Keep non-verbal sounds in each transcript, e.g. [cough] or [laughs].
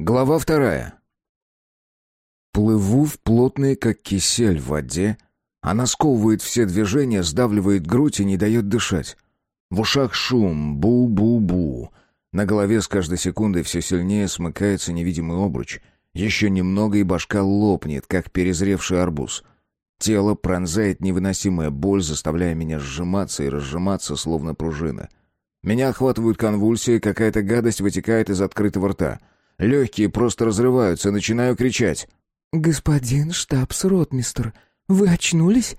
Глава вторая. Плыву в плотной, как кисель, в воде. Она сковывает все движения, сдавливает грудь и не дает дышать. В ушах шум, бу-бу-бу. На голове с каждой секундой все сильнее смыкается невидимый обруч. Еще немного, и башка лопнет, как перезревший арбуз. Тело пронзает невыносимая боль, заставляя меня сжиматься и разжиматься, словно пружина. Меня охватывают конвульсии, какая-то гадость вытекает из открытого рта — Легкие просто разрываются, начинаю кричать. «Господин штабс-ротмистр, вы очнулись?»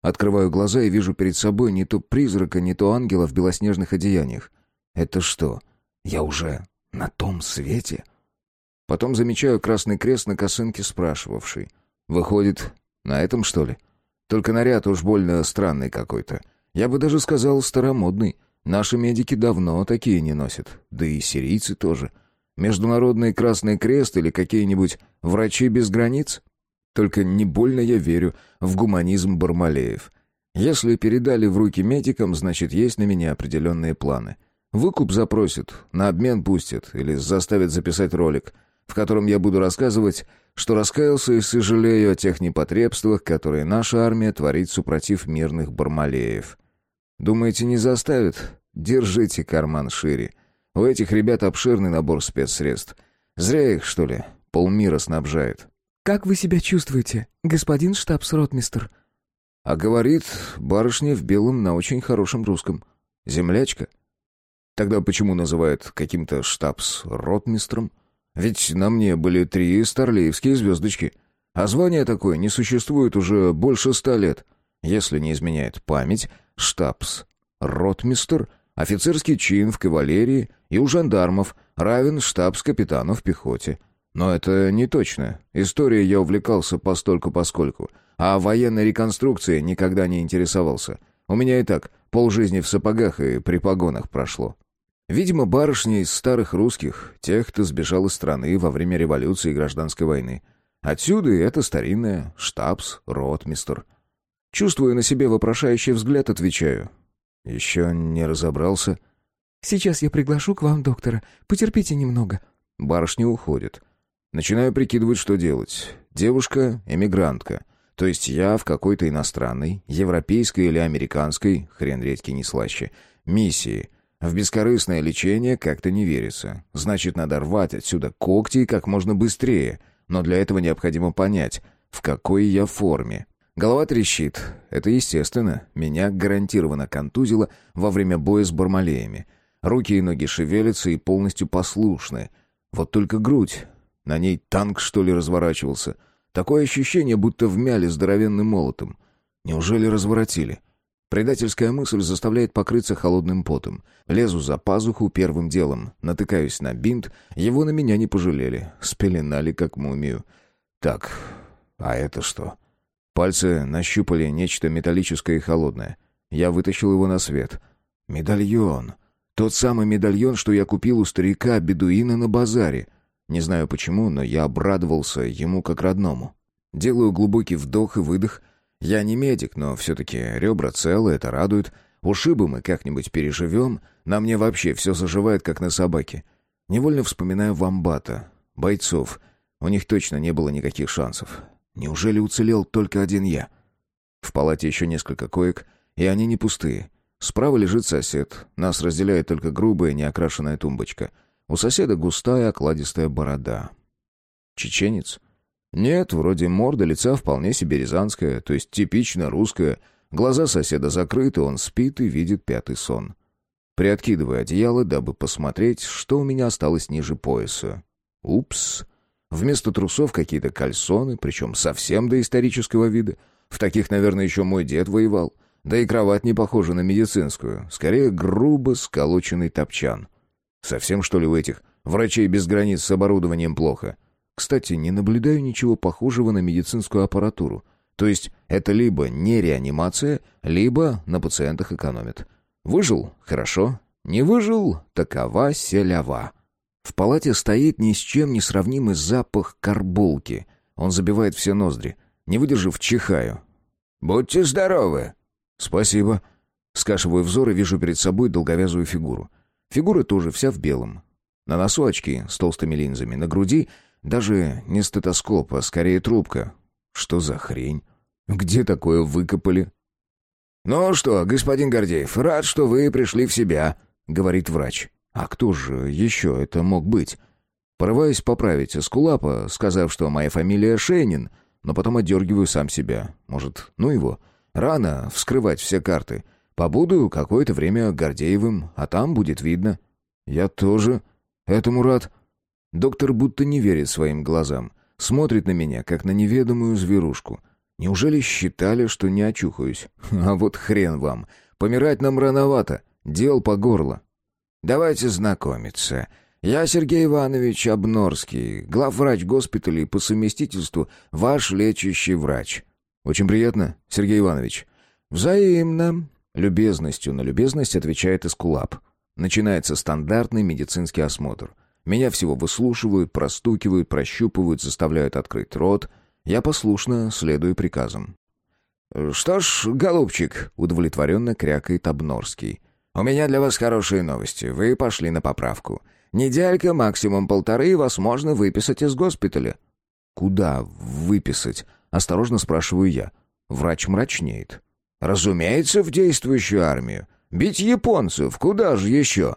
Открываю глаза и вижу перед собой не то призрака, не то ангела в белоснежных одеяниях. Это что, я уже на том свете? Потом замечаю красный крест на косынке спрашивавший. Выходит, на этом, что ли? Только наряд уж больно странный какой-то. Я бы даже сказал, старомодный. Наши медики давно такие не носят. Да и сирийцы тоже. — Международный Красный Крест или какие-нибудь «Врачи без границ»? Только не больно я верю в гуманизм Бармалеев. Если передали в руки медикам, значит, есть на меня определенные планы. Выкуп запросят, на обмен пустят или заставят записать ролик, в котором я буду рассказывать, что раскаялся и сожалею о тех непотребствах, которые наша армия творит супротив мирных Бармалеев. Думаете, не заставят? Держите карман шире. У этих ребят обширный набор спецсредств. Зря их, что ли, полмира снабжает. «Как вы себя чувствуете, господин штабс-ротмистр?» А говорит барышня в белом на очень хорошем русском. Землячка. Тогда почему называют каким-то штабс-ротмистром? Ведь на мне были три старлеевские звездочки. А звание такое не существует уже больше ста лет. Если не изменяет память, штабс-ротмистр Офицерский чин в кавалерии и у жандармов равен штабс-капитану в пехоте. Но это не точно. Историей я увлекался постольку-поскольку, а военной реконструкцией никогда не интересовался. У меня и так полжизни в сапогах и при погонах прошло. Видимо, барышни из старых русских, тех, кто сбежал из страны во время революции и гражданской войны. Отсюда и это старинное штабс, ротмистр. Чувствуя на себе вопрошающий взгляд, отвечаю. «Еще не разобрался?» «Сейчас я приглашу к вам доктора. Потерпите немного». Барышня уходит. Начинаю прикидывать, что делать. Девушка — эмигрантка. То есть я в какой-то иностранной, европейской или американской, хрен редкий не слаще, миссии. В бескорыстное лечение как-то не верится. Значит, надо рвать отсюда когти как можно быстрее. Но для этого необходимо понять, в какой я форме. Голова трещит. Это естественно. Меня гарантированно контузило во время боя с бармалеями. Руки и ноги шевелятся и полностью послушны. Вот только грудь. На ней танк, что ли, разворачивался. Такое ощущение, будто вмяли здоровенным молотом. Неужели разворотили? Предательская мысль заставляет покрыться холодным потом. Лезу за пазуху первым делом. Натыкаюсь на бинт. Его на меня не пожалели. Спеленали, как мумию. Так, а это что? — Пальцы нащупали нечто металлическое и холодное. Я вытащил его на свет. Медальон. Тот самый медальон, что я купил у старика-бедуина на базаре. Не знаю почему, но я обрадовался ему как родному. Делаю глубокий вдох и выдох. Я не медик, но все-таки ребра целы, это радует. Ушибы мы как-нибудь переживем. На мне вообще все заживает, как на собаке. Невольно вспоминаю вамбата, бойцов. У них точно не было никаких шансов. Неужели уцелел только один я? В палате еще несколько коек, и они не пустые. Справа лежит сосед. Нас разделяет только грубая, неокрашенная тумбочка. У соседа густая, окладистая борода. Чеченец? Нет, вроде морда лица вполне себе рязанская, то есть типично русская. Глаза соседа закрыты, он спит и видит пятый сон. Приоткидываю одеяло, дабы посмотреть, что у меня осталось ниже пояса. Упс. Вместо трусов какие-то кальсоны, причем совсем доисторического вида. В таких, наверное, еще мой дед воевал. Да и кровать не похожа на медицинскую. Скорее, грубо сколоченный топчан. Совсем, что ли, у этих врачей без границ с оборудованием плохо? Кстати, не наблюдаю ничего похожего на медицинскую аппаратуру. То есть это либо не реанимация, либо на пациентах экономят. Выжил — хорошо. Не выжил — такова селява. В палате стоит ни с чем не сравнимый запах карболки. Он забивает все ноздри. Не выдержав, чихаю. «Будьте здоровы!» «Спасибо». Скашиваю взор и вижу перед собой долговязую фигуру. Фигура тоже вся в белом. На носу очки с толстыми линзами, на груди даже не стетоскоп, а скорее трубка. Что за хрень? Где такое выкопали? «Ну что, господин Гордеев, рад, что вы пришли в себя», — говорит врач. «А кто же еще это мог быть?» Порываюсь поправить Эскулапа, сказав, что моя фамилия Шейнин, но потом отдергиваю сам себя. Может, ну его? Рано вскрывать все карты. Побуду какое-то время Гордеевым, а там будет видно. Я тоже этому рад. Доктор будто не верит своим глазам. Смотрит на меня, как на неведомую зверушку. Неужели считали, что не очухаюсь? [laughs] А вот хрен вам. Помирать нам рановато. Дел по горло. Давайте знакомиться. Я Сергей Иванович Обнорский, главврач госпиталя и по совместительству ваш лечащий врач. Очень приятно, Сергей Иванович. Взаимно. Любезностью на любезность отвечает Эскулап. Начинается стандартный медицинский осмотр. Меня всего выслушивают, простукивают, прощупывают, заставляют открыть рот. Я послушно следую приказам. «Что ж, голубчик», — удовлетворенно крякает Обнорский, — «у меня для вас хорошие новости. Вы пошли на поправку. Неделька, максимум полторы, вас можно выписать из госпиталя». «Куда выписать?» — осторожно спрашиваю я. Врач мрачнеет. «Разумеется, в действующую армию. Бить японцев, куда же еще?»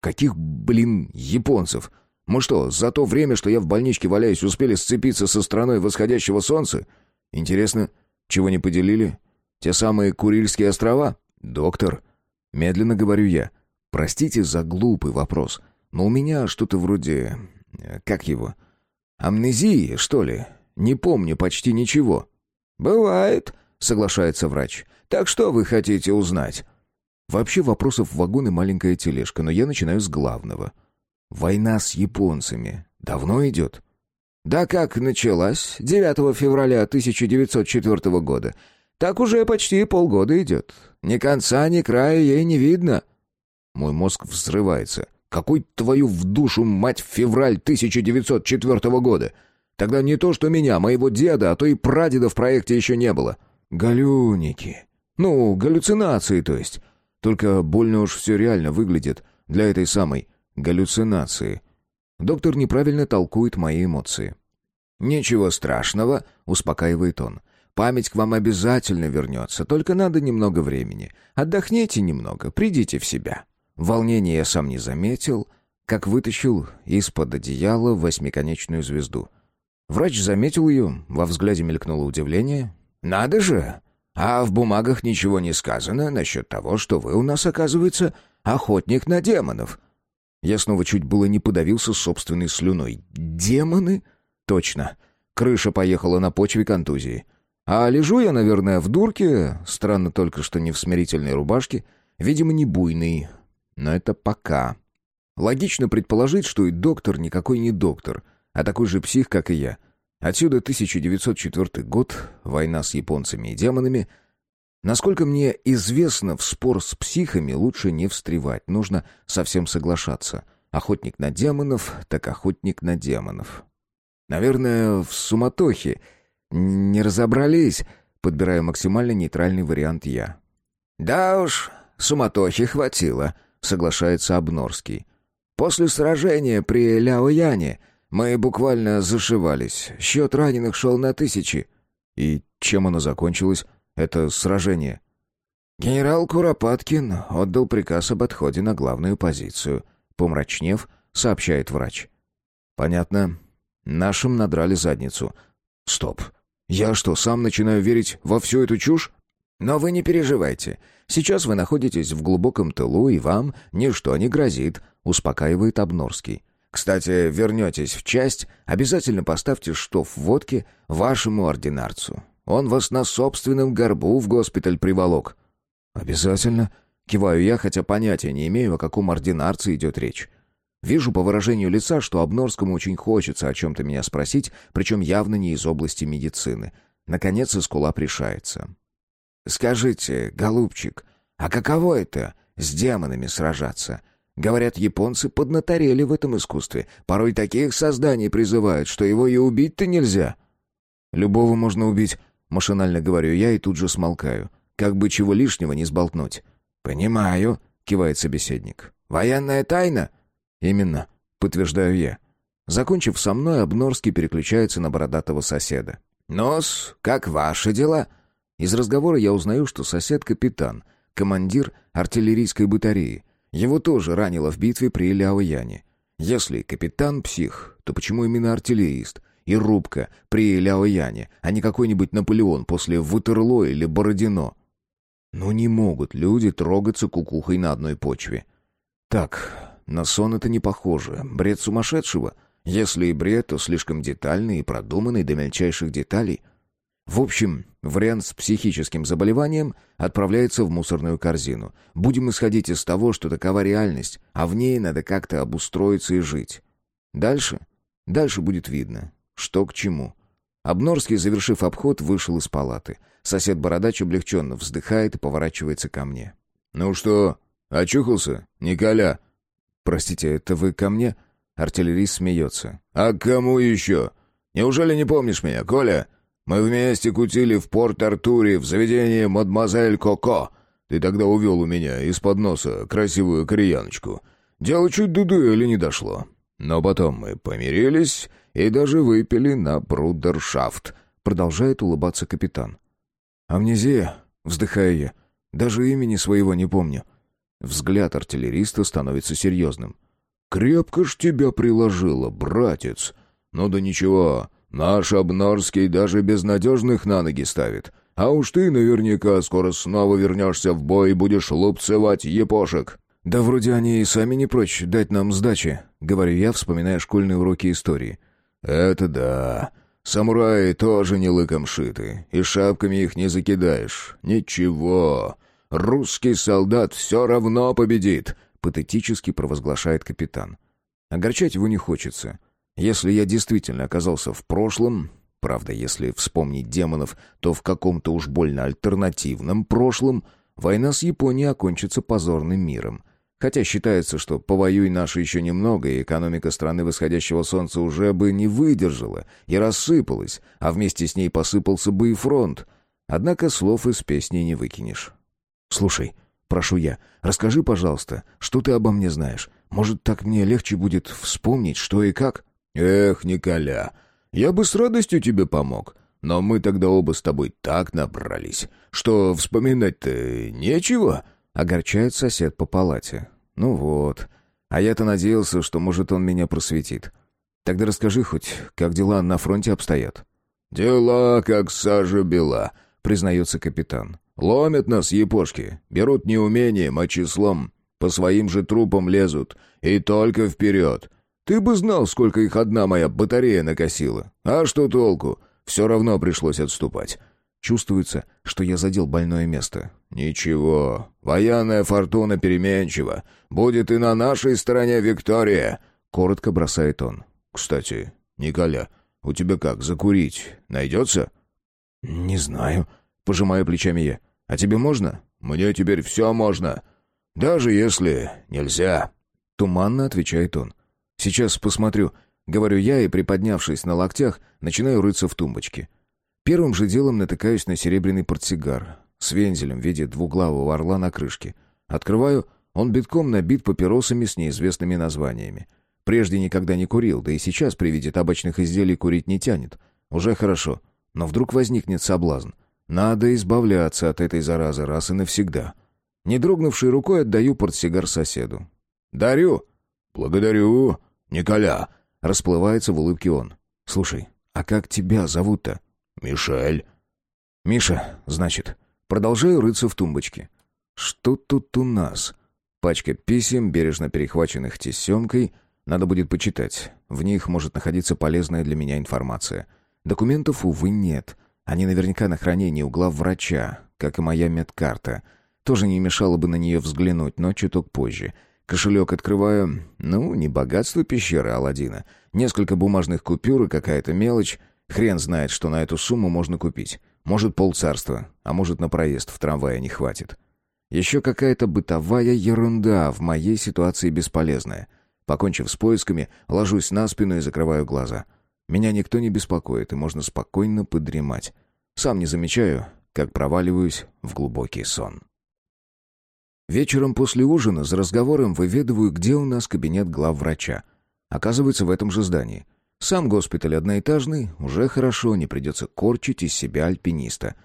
«Каких, блин, японцев? Мы что, за то время, что я в больничке валяюсь, успели сцепиться со страной восходящего солнца? Интересно, чего не поделили? Те самые Курильские острова? Доктор?» Медленно говорю я. «Простите за глупый вопрос». Но у меня что-то вроде... Э, как его? Амнезии, что ли? Не помню почти ничего». «Бывает», — соглашается врач. «Так что вы хотите узнать?» Вообще вопросов в вагоне маленькая тележка, но я начинаю с главного. «Война с японцами давно идет?» «Да как началась? 9 февраля 1904 года. Так уже почти полгода идет. Ни конца, ни края ей не видно». Мой мозг взрывается. Какой твою в душу, мать, февраль 1904 года? Тогда не то что меня, моего деда, а то и прадеда в проекте еще не было. Галюники. Ну, галлюцинации, то есть. Только больно уж все реально выглядит для этой самой галлюцинации. Доктор неправильно толкует мои эмоции. «Ничего страшного», — успокаивает он. «Память к вам обязательно вернется, только надо немного времени. Отдохните немного, придите в себя». Волнение я сам не заметил, как вытащил из-под одеяла восьмиконечную звезду. Врач заметил ее, во взгляде мелькнуло удивление. «Надо же! А в бумагах ничего не сказано насчет того, что вы у нас, оказывается, охотник на демонов». Я снова чуть было не подавился собственной слюной. «Демоны?» «Точно. Крыша поехала на почве контузии. А лежу я, наверное, в дурке, странно только, что не в смирительной рубашке, видимо, не буйный, но это пока. Логично предположить, что и доктор никакой не доктор, а такой же псих, как и я. Отсюда 1904 год, война с японцами и демонами. Насколько мне известно, в спор с психами лучше не встревать, нужно совсем соглашаться. Охотник на демонов, так охотник на демонов. Наверное, в суматохе. Не разобрались, подбирая максимально нейтральный вариант я. «Да уж, суматохи хватило», соглашается Обнорский. После сражения при Ляояне мы буквально зашивались. Счет раненых шел на тысячи. И чем оно закончилось, это сражение? Генерал Куропаткин отдал приказ об отходе на главную позицию. Помрачнев, сообщает врач. Понятно. Нашим надрали задницу. Стоп. Я что, сам начинаю верить во всю эту чушь? Но вы не переживайте. Сейчас вы находитесь в глубоком тылу, и вам ничто не грозит», — успокаивает Обнорский. «Кстати, вернетесь в часть, обязательно поставьте штоф водки вашему ординарцу. Он вас на собственном горбу в госпиталь приволок». «Обязательно», — киваю я, хотя понятия не имею, о каком ординарце идет речь. Вижу по выражению лица, что Обнорскому очень хочется о чем-то меня спросить, причем явно не из области медицины. Наконец Искула решается. «Скажите, голубчик, а каково это — с демонами сражаться?» Говорят, японцы поднаторели в этом искусстве. Порой таких созданий призывают, что его и убить-то нельзя. «Любого можно убить», — машинально говорю я и тут же смолкаю. Как бы чего лишнего не сболтнуть. «Понимаю», — кивает собеседник. «Военная тайна?» «Именно. подтверждаю я. Закончив со мной, Обнорский переключается на бородатого соседа. «Нос, как ваши дела?» Из разговора я узнаю, что сосед капитан, командир артиллерийской батареи. Его тоже ранило в битве при Ляояне. Если капитан псих, то почему именно артиллерист? И рубка при Ляояне, а не какой-нибудь Наполеон после Ватерло или Бородино? Ну не могут люди трогаться кукухой на одной почве. Так, на сон это не похоже. Бред сумасшедшего. Если и бред, то слишком детальный и продуманный до мельчайших деталей. В общем, вариант с психическим заболеванием отправляется в мусорную корзину. Будем исходить из того, что такова реальность, а в ней надо как-то обустроиться и жить. Дальше? Дальше будет видно, что к чему. Обнорский, завершив обход, вышел из палаты. Сосед-бородач облегченно вздыхает и поворачивается ко мне. «Ну что, очухался, Николя?» «Простите, это вы ко мне?» Артиллерист смеется. «А к кому еще? Неужели не помнишь меня, Коля? Мы вместе кутили в Порт-Артуре в заведении «Мадемуазель Коко». Ты тогда увел у меня из-под носа красивую кореяночку. Дело чуть до дуэли не дошло. Но потом мы помирились и даже выпили на брудершафт», — продолжает улыбаться капитан. «Амнезия», — вздыхаю я, — «даже имени своего не помню». Взгляд артиллериста становится серьезным. «Крепко ж тебя приложило, братец. Ну да ничего, наш Обнорский даже безнадежных на ноги ставит. А уж ты наверняка скоро снова вернешься в бой и будешь лупцевать епошек». «Да вроде они и сами не прочь дать нам сдачи», — говорю я, вспоминая школьные уроки истории. «Это да. Самураи тоже не лыком шиты, и шапками их не закидаешь. Ничего. Русский солдат все равно победит патетически провозглашает капитан. Огорчать его не хочется. Если я действительно оказался в прошлом, правда, если вспомнить демонов, то в каком-то уж больно альтернативном прошлом, война с Японией окончится позорным миром. Хотя считается, что повоюй наши еще немного, и экономика страны восходящего солнца уже бы не выдержала и рассыпалась, а вместе с ней посыпался бы и фронт. Однако слов из песни не выкинешь. «Слушай, прошу я. «Расскажи, пожалуйста, что ты обо мне знаешь? Может, так мне легче будет вспомнить, что и как?» «Эх, Николя, я бы с радостью тебе помог, но мы тогда оба с тобой так набрались, что вспоминать-то нечего», — огорчает сосед по палате. «Ну вот. А я-то надеялся, что, может, он меня просветит. Тогда расскажи хоть, как дела на фронте обстоят?» «Дела как сажа бела», — признается капитан. Ломят нас, епошки, берут не умением, а числом. По своим же трупам лезут. И только вперед. Ты бы знал, сколько их одна моя батарея накосила. А что толку? Все равно пришлось отступать. Чувствуется, что я задел больное место. «Ничего, военная фортуна переменчива. Будет и на нашей стороне Виктория», — коротко бросает он. «Кстати, Николя, у тебя как, закурить найдется?» «Не знаю», Пожимаю плечами я. «А тебе можно?» «Мне теперь все можно. Даже если нельзя». Туманно отвечает он. «Сейчас посмотрю». Говорю я и, приподнявшись на локтях, начинаю рыться в тумбочке. Первым же делом натыкаюсь на серебряный портсигар с вензелем в виде двуглавого орла на крышке. Открываю, он битком набит папиросами с неизвестными названиями. Прежде никогда не курил, да и сейчас при виде табачных изделий курить не тянет. Уже хорошо. Но вдруг возникнет соблазн. Надо избавляться от этой заразы раз и навсегда. Не дрогнувшей рукой отдаю портсигар соседу. «Дарю!» «Благодарю, Николя!» Расплывается в улыбке он. «Слушай, а как тебя зовут-то?» «Мишель». «Миша, значит. Продолжаю рыться в тумбочке. Что тут у нас?» Пачка писем, бережно перехваченных тесемкой. Надо будет почитать. В них может находиться полезная для меня информация. Документов, увы, нет. Они наверняка на хранении у главврача, как и моя медкарта. Тоже не мешало бы на нее взглянуть, но чуток позже. Кошелек открываю. Ну, не богатство пещеры Аладдина. Несколько бумажных купюр и какая-то мелочь. Хрен знает, что на эту сумму можно купить. Может, полцарства, а может, на проезд в трамвае не хватит. Еще какая-то бытовая ерунда в моей ситуации бесполезная. Покончив с поисками, ложусь на спину и закрываю глаза — меня никто не беспокоит, и можно спокойно подремать. Сам не замечаю, как проваливаюсь в глубокий сон. Вечером после ужина за разговором выведываю, где у нас кабинет главврача. Оказывается, в этом же здании. Сам госпиталь одноэтажный, уже хорошо, не придется корчить из себя альпиниста.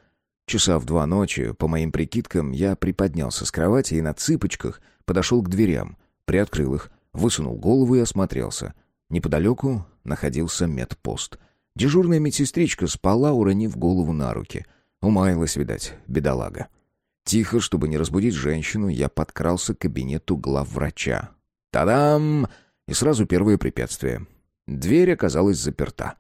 Часа в два ночи, по моим прикидкам, я приподнялся с кровати и на цыпочках подошел к дверям, приоткрыл их, высунул голову и осмотрелся. Неподалеку находился медпост. Дежурная медсестричка спала, уронив голову на руки. Умаялась, видать, бедолага. Тихо, чтобы не разбудить женщину, я подкрался к кабинету главврача. Та-дам! И сразу первое препятствие. Дверь оказалась заперта.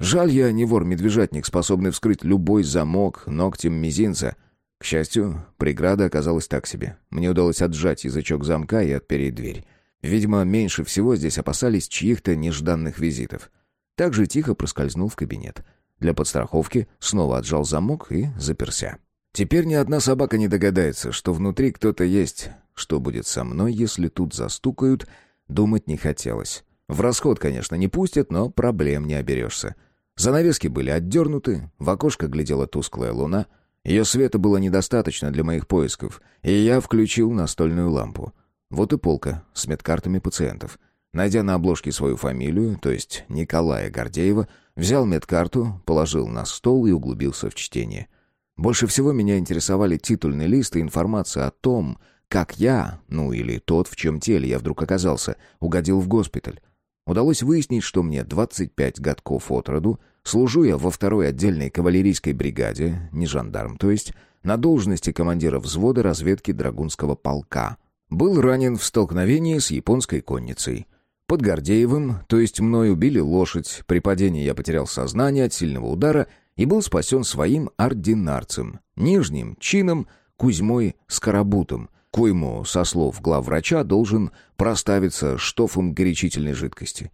Жаль, я не вор-медвежатник, способный вскрыть любой замок ногтем мизинца. К счастью, преграда оказалась так себе. Мне удалось отжать язычок замка и отпереть дверь. Видимо, меньше всего здесь опасались чьих-то нежданных визитов. Также тихо проскользнул в кабинет. Для подстраховки снова отжал замок и заперся. Теперь ни одна собака не догадается, что внутри кто-то есть. Что будет со мной, если тут застукают, думать не хотелось. В расход, конечно, не пустят, но проблем не оберешься. Занавески были отдернуты, в окошко глядела тусклая луна. Ее света было недостаточно для моих поисков, и я включил настольную лампу. Вот и полка с медкартами пациентов. Найдя на обложке свою фамилию, то есть Николая Гордеева, взял медкарту, положил на стол и углубился в чтение. Больше всего меня интересовали титульный лист и информация о том, как я, ну или тот, в чем теле я вдруг оказался, угодил в госпиталь. Удалось выяснить, что мне 25 годков от роду, служу я во второй отдельной кавалерийской бригаде, не жандарм, то есть на должности командира взвода разведки Драгунского полка. Был ранен в столкновении с японской конницей. Под Гордеевым, то есть мной убили лошадь, при падении я потерял сознание от сильного удара и был спасен своим ординарцем, нижним чином Кузьмой Скоробутом, коему, со слов главврача, должен проставиться штофом горячительной жидкости.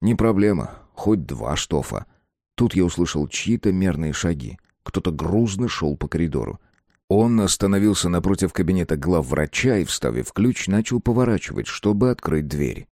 Не проблема, хоть два штофа. Тут я услышал чьи-то мерные шаги. Кто-то грузно шел по коридору. Он остановился напротив кабинета главврача и, вставив ключ, начал поворачивать, чтобы открыть дверь.